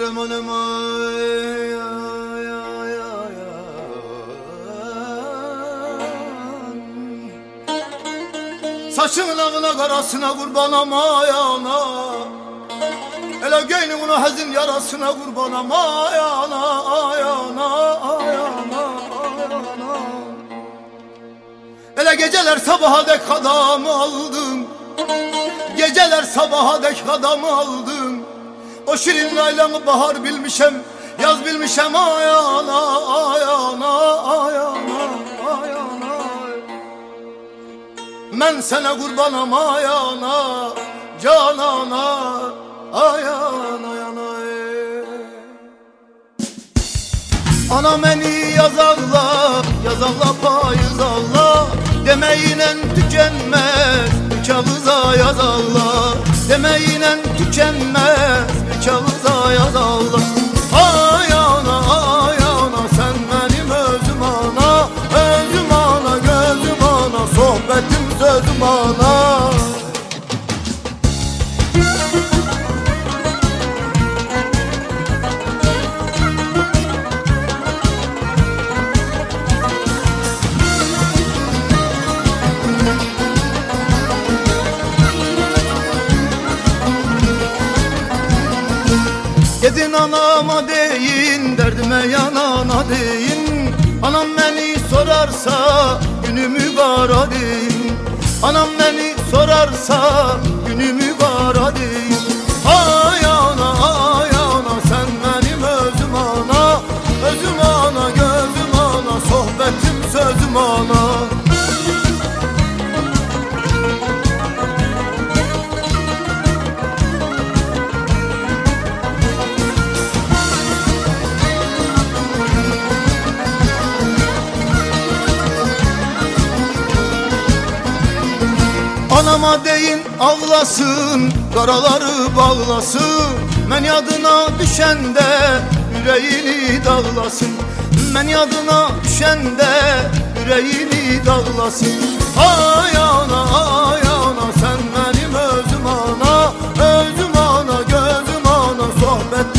Yarım önüme Saçının ağına karasına kurban ama ayağına Hele gönlümün hazin yarasına kurban ama ayağına Ayağına, ayağına, ayağına Hele geceler sabaha dek adamı aldım Geceler sabaha dek adamı aldım O şirin laylanı bahar bilmişem Yaz bilmişem ayağına ayağına ayağına ayağına Men sana kurbanım ayağına Canana ayağına ayağına Ana beni yazarla, yazarla payız Allah Demeyle tükenmez, bir kağıza yazarlar anama deyin derdime yanana deyin. Anam beni sorarsa günümü kara deyin. Anam beni sorarsa günümü Anama deyin avlasın Karaları bağlasın. Men yadına düşende Yüreğini dağlasın. Men yadına düşende Yüreğini dağlasın. Ay ana ay ana Sen benim özüm ana. Özüm ana gözüm ana Sohbet